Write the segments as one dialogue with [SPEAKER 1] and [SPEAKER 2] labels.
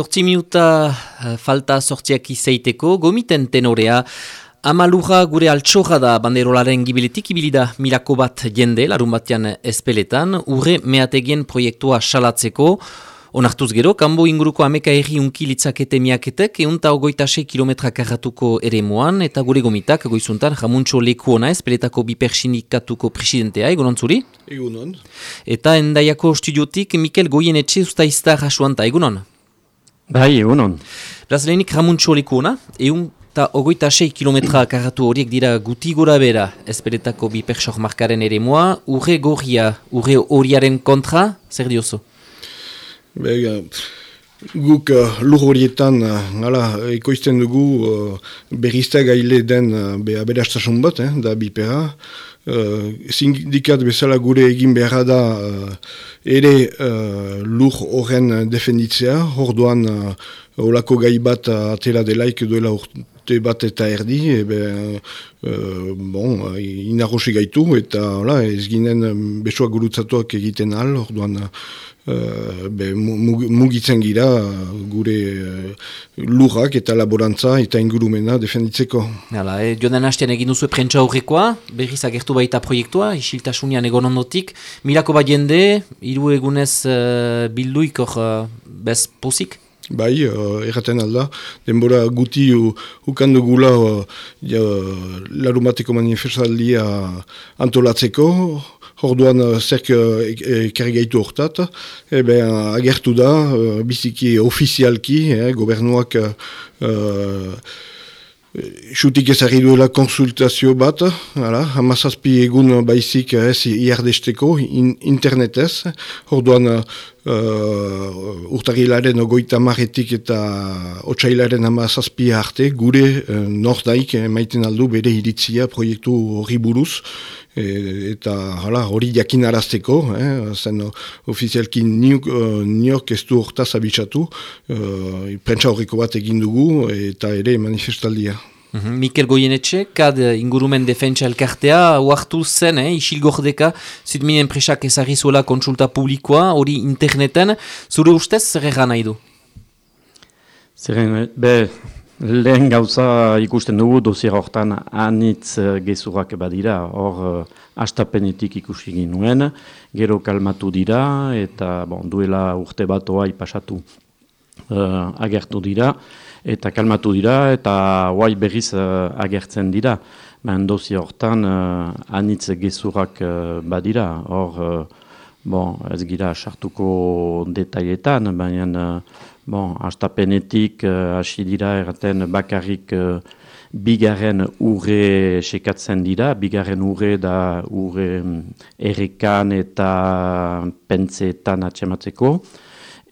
[SPEAKER 1] Sortzi minuta uh, falta sortziak izaiteko, gomiten tenorea, Amaluja gure altsoja da banderolaren gibiletik ibilida mirako bat jende, larun batean espeletan, urre meategien proiektua salatzeko, Onartuz gero, kanbo inguruko ameka erri unki litzakete miaketek, egun ta ogoita 6 kilometra karratuko ere moan, eta gure gomitak, goizuntan, jamuntxo leku ona ez, peletako bipersinikatuko presidentea, egunon zuri?
[SPEAKER 2] Egunon.
[SPEAKER 1] Eta endaiako studiotik, Mikel Goienetxe usta iztar hasuanta, egunon?
[SPEAKER 3] Bai, egunon.
[SPEAKER 1] Brazlenik jamuntxo leku ona, egun eta ogoita 6 kilometra karratu horiek dira guti gora bera, ezperetako bipersok markaren ere moa, urre gorria, urre horiaren kontra, zer dioso?
[SPEAKER 2] Be, guk uh, lur horietan uh, ekoizten dugu uh, berrizte gaile den uh, be aberastasun bat, eh, da bipera. Uh, sindikat bezala gure egin beharra da uh, ere uh, lur horren defenditzea, hor duan uh, olako gai bat uh, atela delaik duela urte bat eta erdi, ebe, uh, bon, inarrosi gaitu, eta hola, ez ginen besoa gurutzatuak egiten al, hor duan Uh, be, mugitzen gira gure uh, lurrak eta laborantza eta ingurumena defenditzeko.
[SPEAKER 1] Hala, eh, joan hastean egin duzu prentsa horrekoa, berriz agertu baita proiektua, isiltasunian egon ondotik. Mirako bat jende, iru egunez uh, bilduik hor uh, bez pozik?
[SPEAKER 2] Bai, uh, erraten alda, denbora guti ukandu gula uh, larumateko manifestaldia antolatzeko, Orduan uh, zerk uh, ekarri gaitu hortat, agertu da, uh, biziki ofizialki, eh, gobernuak uh, Xutik ezagri duela konsultazio bat, hala, hamazazpi egun baizik ez iardesteko in, internetez. Orduan uh, urtarilaren ogoita marretik eta otxailaren hamazazpi arte gure uh, nordaik maiten aldu bere iritzia proiektu hori buruz. E, eta hala, hori jakin arazteko, eh, zen ofizialki niok, uh, niok ez du hortaz abitsatu, uh, prentsa horreko bat egin dugu eta ere manifestaldia.
[SPEAKER 1] Mm Mikel Goienetxe, kad ingurumen defentsa elkartea, huartu zen, eh, isil gordeka, zidminen presak ezagizuela konsulta publikoa, hori interneten, zure ustez zer egan nahi du?
[SPEAKER 3] Zer be, lehen gauza ikusten dugu, dozier hortan anitz eh, gezurak badira, hor uh, astapenetik ikusi ginuen, gero kalmatu dira, eta bon, duela urte bat oai pasatu uh, agertu dira, eta kalmatu dira, eta guai berriz uh, agertzen dira. Ben dozi hortan, uh, anitz gezurak uh, badira, hor, uh, bon, ez gira sartuko detailetan, baina, uh, bon, astapenetik hasi uh, dira erraten bakarrik uh, bigarren urre sekatzen dira, bigarren urre da urre um, errekan eta pentsetan atxematzeko,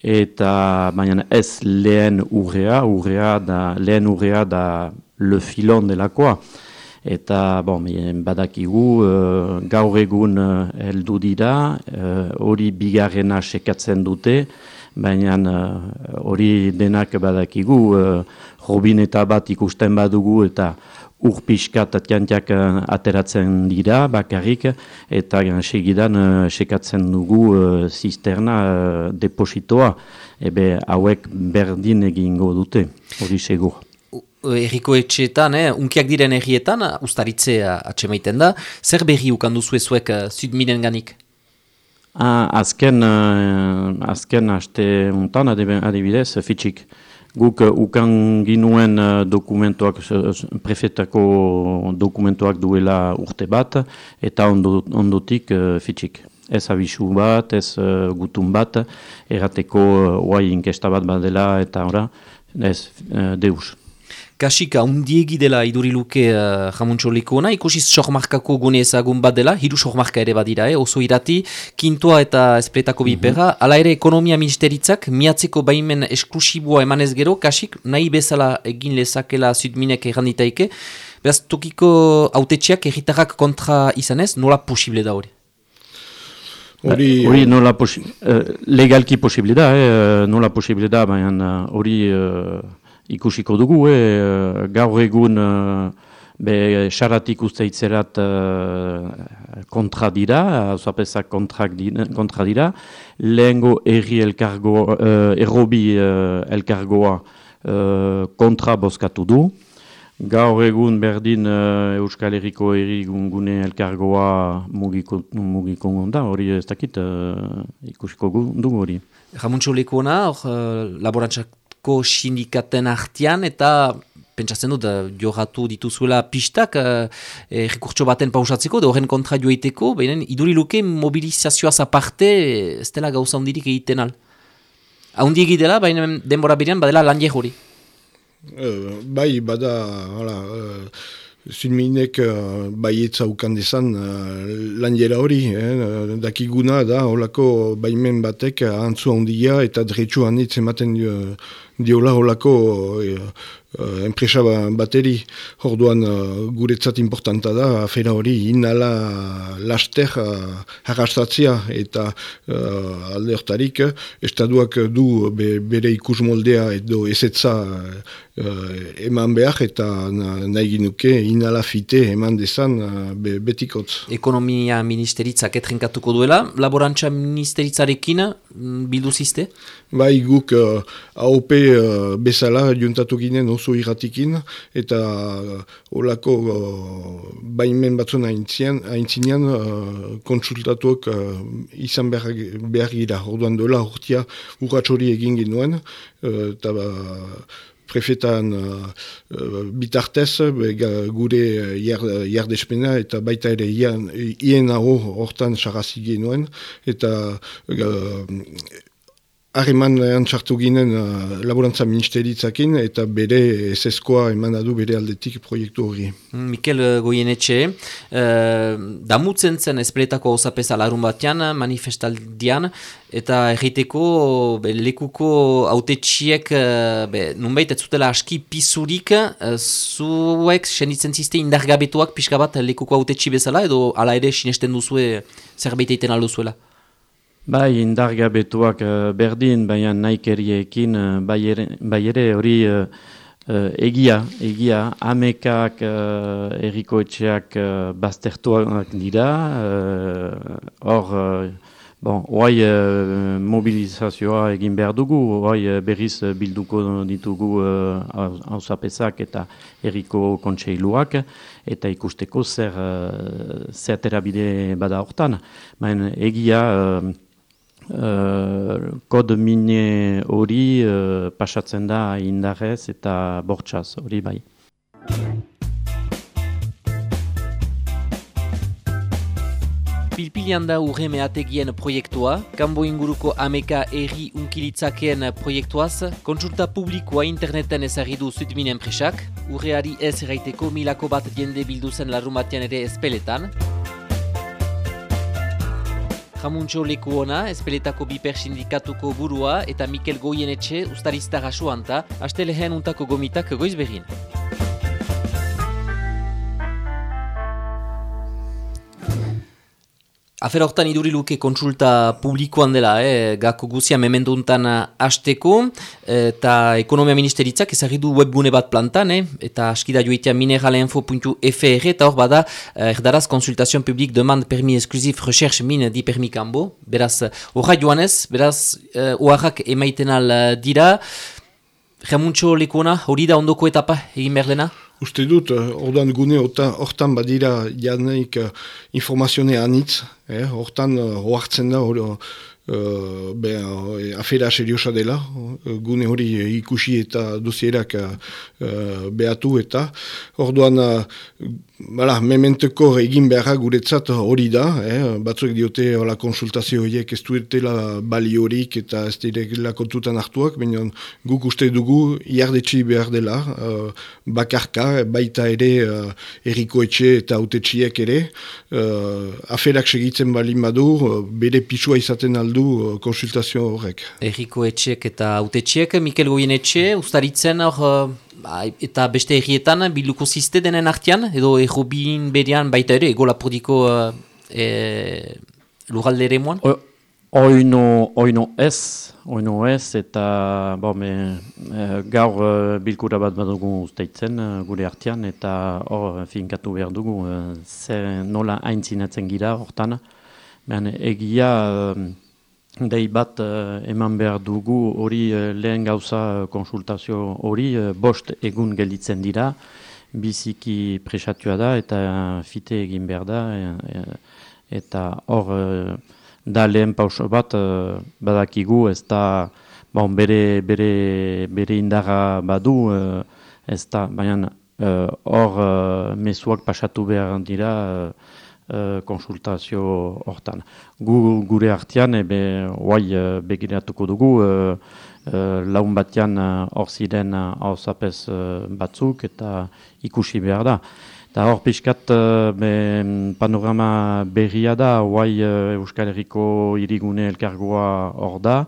[SPEAKER 3] eta baina ez lehen urrea, urrea da, lehen urrea da le filon delakoa. Eta bon, badakigu uh, gaur egun uh, heldu dira, uh, hori uh, bigarrena sekatzen dute, baina hori denak badakigu, uh, robin eta bat ikusten badugu eta urpiskat atiantiak uh, ateratzen dira bakarrik eta uh, segidan uh, sekatzen dugu uh, zisterna uh, depositoa ebe hauek berdin egingo dute hori segur.
[SPEAKER 1] Erriko etxeetan, eh, unkiak diren errietan, ustaritzea atxemaiten da, zer berri ukanduzu ezuek uh, zudminen ganik?
[SPEAKER 3] Ah, azken, uh, azken haste untan adibidez, fitxik. Guk uh, ukan ginuen uh, dokumentuak, prefetako dokumentuak duela urte bat, eta ondo, ondotik fitxik. Ez abisu bat, ez gutun bat, errateko oai inkesta bat badela, eta ora, ez, deus
[SPEAKER 1] kasika undiegi dela iduriluke uh, jamuntxo likuona, ikusiz sokmarkako gune ezagun bat dela, hiru sokmarka ere badira, eh? oso irati, kintua eta espretako mhm. bipera, mm -hmm. ala ere ekonomia ministeritzak, miatzeko baimen esklusiboa emanez gero, kasik nahi bezala egin lezakela zudminek erranditaike, beraz tokiko autetxeak erritarrak kontra izanez, nola posible da hori?
[SPEAKER 3] Hori uh, nola posi uh, legalki posible da, eh? nola posible da, baina hori... Uh, ikusiko dugu, e, gaur egun e, Be, xaratik uste itzerat kontra dira, zuapezak kontra dira. Lehengo erri elkargo, uh, errobi elkargoa kontra bozkatu du. Gaur egun berdin uh, Euskal Herriko erigungune elkargoa mugiko, mugiko da, hori ez dakit uh, ikusiko du hori.
[SPEAKER 1] Ramuntxo lekuona, hor uh, laborantzako sindikaten artian eta pentsatzen dut, johatu dituzuela pistak uh, errekurtso baten pausatzeko, da horren kontra joiteko, baina iduri luke mobilizazioaz aparte ez dela gauza hundirik egiten al. Haundi egitela, baina denbora berean badela lan hori.
[SPEAKER 2] Uh, bai, bada, hala, uh, zinminek uh, baietza ukan dezan uh, lan jera hori, eh, dakiguna da, holako baimen batek antzu handia eta dretsu hanitz ematen uh, diola holako uh, enpresa ba, bateri orduan uh, guretzat importanta da afera hori inala laster uh, eta uh, alde hortarik estaduak du be, bere ikus moldea edo ezetza uh, eman behar eta nahi ginuke inala fite eman dezan uh, be, betikotz.
[SPEAKER 1] Ekonomia ministeritzak etrenkatuko duela, laborantza ministeritzarekin mm, bildu ziste?
[SPEAKER 2] Bai guk uh, AOP uh, bezala juntatu ginen oso irratikin, eta holako uh, baimen batzun haintzinean uh, konsultatuak uh, izan behar, behar gira. Orduan dola hortia urratxori egin ginuen, uh, eta uh, prefetan uh, uh, bitartez, gure jardespena eta baita ere ien hau hortan sarrazi genuen, eta Harreman antxartu ginen uh, laborantza ministeritzakin eta bere eseskoa eman adu bere aldetik proiektu hori.
[SPEAKER 1] Mm, Mikel uh, Goienetxe, uh, damutzen zen espeletako osapesa larun batean manifestaldian eta erriteko lekuko autetxiek uh, nunbait ez zutela aski pisurik uh, zuek senitzen ziste indargabetuak pixka bat lekuko autetxi bezala edo ala ere sinesten duzue zerbait eiten alduzuela?
[SPEAKER 3] Bai, indargabetuak uh, berdin, baina naikeriekin, uh, bai, ere hori uh, egia, egia, amekak uh, erikoetxeak uh, baztertuak dira, hor, uh, bon, oai uh, mobilizazioa egin behar dugu, oai berriz bilduko ditugu hausapesak uh, eta eriko kontseiluak, eta ikusteko zer, uh, zer terabide bada hortan. Baina egia, Uh, kod mine hori uh, pasatzen da indarrez eta bortxaz hori bai.
[SPEAKER 1] Pilpilian da urre mehategien proiektua, kanbo inguruko ameka erri unkilitzakeen proiektuaz, kontsulta publikoa interneten ezagidu zutminen presak, urreari ez erraiteko milako bat jende bilduzen larrumatian ere espeletan, Jamuntxo leku ona, espeletako biper sindikatuko burua eta Mikel Goienetxe ustarizta rasuanta, haste lehen untako gomitak goiz behin. Afer hortan iduri luke kontsulta publikoan dela, eh? gako guzia memendu untan hasteko, eta ekonomia ministeritzak ezagidu webgune bat plantan, eh? eta askida joitea mineralinfo.fr, eta hor bada, eh, erdaraz konsultazion publik demand permi esklusif recherche min di permi kanbo, beraz, horra joanez, beraz, uh, oarrak emaiten al dira, jamuntxo lekuona, hori da ondoko etapa egin behar dena?
[SPEAKER 2] Uste dut, eh, ordan gune hortan badira janeik uh, informazione anitz, eh, hortan uh, da hori, uh, afera seriosa dela, gune hori ikusi eta dosierak uh, behatu eta. Orduan Bala, mementeko egin beharra guretzat hori da, eh? batzuek diote hola konsultazio horiek ez duetela bali horik eta ez direla kontutan hartuak, baina guk uste dugu iardetxi behar dela, uh, bakarka, baita ere uh, erriko etxe eta autetxiek ere, uh, aferak segitzen bali badu, uh, bere pisua izaten aldu uh, konsultazio horrek.
[SPEAKER 1] Erriko etxeek eta autetxiek, Mikel Goyen etxe, ustaritzen hor... Ba, eta beste errietan biluko ziste denen artian, edo errobin berian baita ere, ego lapordiko uh, e, lugalde ere moan?
[SPEAKER 3] Oino, oino ez, oino ez, eta bo, me, e, gaur e, bilkura bat badugu usteitzen gure artean, eta hor finkatu behar dugu, e, ze nola aintzinatzen gira hortan. Behan, egia dei bat eman behar dugu hori lehen gauza konsultazio hori bost egun gelditzen dira, biziki presatua da eta fite egin behar da, eta hor da lehen pauso bat uh, badakigu ez da bon, bere, bere, bere indarra badu uh, ez da baina eh, hor uh, mesuak pasatu behar dira uh, konsultazio hortan. Gu, gure artean ebe guai uh, begiratuko dugu uh, uh, laun batean hor ziren hau uh, batzuk eta ikusi behar da. Eta hor pixkat uh, panorama berria da, uh, Euskal Herriko irigune elkargoa hor da.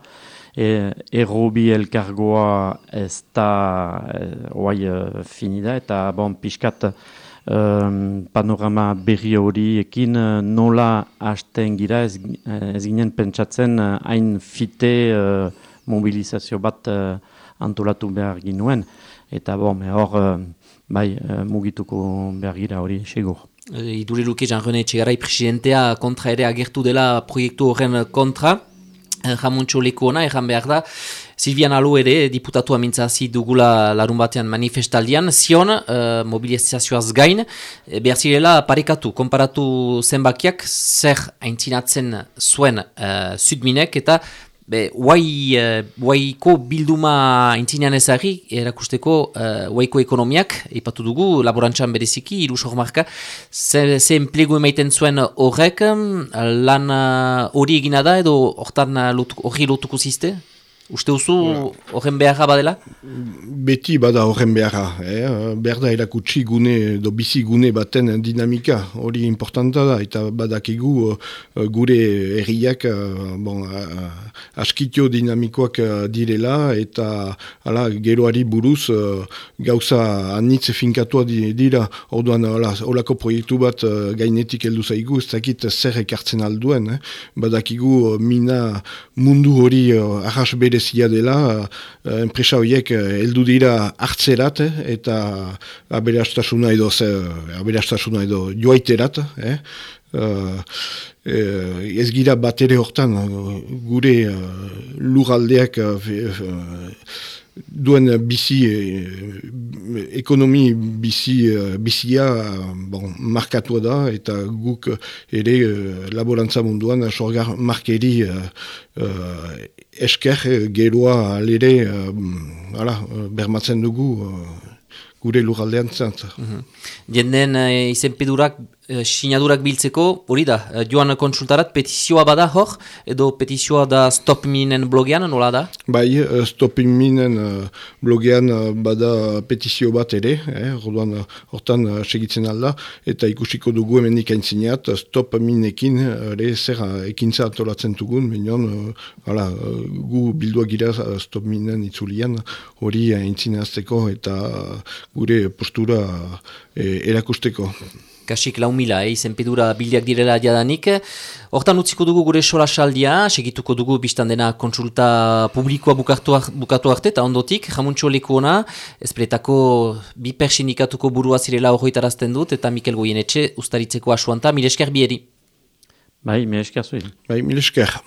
[SPEAKER 3] E, errobi elkargoa ez da uh, finida eta bon, pixkat um, panorama berri hori ekin nola hasten gira ez, ez ginen pentsatzen hain fite uh, mobilizazio bat uh, antolatu behar ginuen. Eta bon, hor... Uh, bai, uh, mugituko behar gira hori segur.
[SPEAKER 1] E, idure luke Jean-René Txegarai presidentea kontra ere agertu dela proiektu horren kontra. E, Jamuntxo leku ona, erran behar da. Silvian Alo ere, diputatu amintzazi dugula larun batean manifestaldian, zion, uh, mobilizazioaz gain, behar zirela parekatu, konparatu zenbakiak, zer aintzinatzen zuen uh, sudminek eta Be, guai, uh, bilduma intzinean ezagri, erakusteko uh, guaiko ekonomiak, ipatu dugu, laborantzan bereziki, irus hormarka, ze, ze enplegu emaiten zuen horrek, lan hori uh, egina da edo hortan hori lotuko ziste? Uste duzu horren beharra badela?
[SPEAKER 2] Beti bada horren beharra. Eh? Berda erakutsi gune, do bizi gune baten dinamika, hori importanta da, eta badakigu uh, gure erriak uh, bon, uh, askitio dinamikoak direla, eta ala, geroari buruz gauza anitz finkatua dira, orduan olako proiektu bat gainetik heldu zaigu, ez dakit zer ekartzen alduen, eh? badakigu mina mundu hori arras bere berezia dela, uh, enpresa horiek uh, heldu dira hartzerat, eh, eta aberastasuna edo, aberastasuna edo joaiterat, eh, Uh, ez gira bat ere hortan gure uh, luraldeak duen bizi eh, ekonomi bizi eh, bizia bon, markatua da eta guk ere eh, laborantza munduan sorgar markeri esker geroa alere bermatzen dugu gure lurraldean zantza. Mm -hmm.
[SPEAKER 1] Jenden uh, izenpedurak, uh, sinadurak biltzeko, hori da, uh, joan konsultarat, petizioa bada hor, edo petizioa da Stop Minen blogean, nola da?
[SPEAKER 2] Bai, uh, Stop Minen blogean bada petizio bat ere, eh, orduan, hortan segitzen alda, eta ikusiko dugu hemenik aintzineat, Stop Minekin, ere zer ekintza atolatzen dugun, uh, uh, gu bildua gira Stop Minen itzulian, hori aintzineazteko, eta gure postura e, erakusteko.
[SPEAKER 1] Kasik lau mila, eh, izenpedura bildiak direla jadanik. Hortan utziko dugu gure sola saldia, segituko dugu biztan dena konsulta publikoa bukatu, bukatu arte, eta ondotik, jamuntxo leku ona, ezpretako bi persindikatuko burua zirela horretarazten dut, eta Mikel Goien etxe, ustaritzeko asuanta, mil esker bieri.
[SPEAKER 3] Bai, esker zuen.
[SPEAKER 2] Bai, esker.